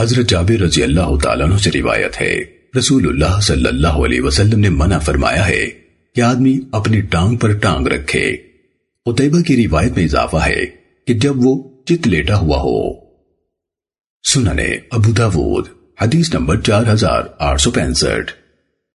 حضرت جابر رضی اللہ تعالیٰ عنہ سے روایت ہے۔ رسول اللہ صلی اللہ علیہ وسلم نے منع فرمایا ہے کہ آدمی اپنی ٹانگ پر ٹانگ رکھے۔ قطعبہ کی روایت میں اضافہ ہے کہ جب وہ چت لیٹا ہوا ہو۔ سننے ابو داود، حدیث نمبر چار ہزار آٹھ سو پینسٹھ۔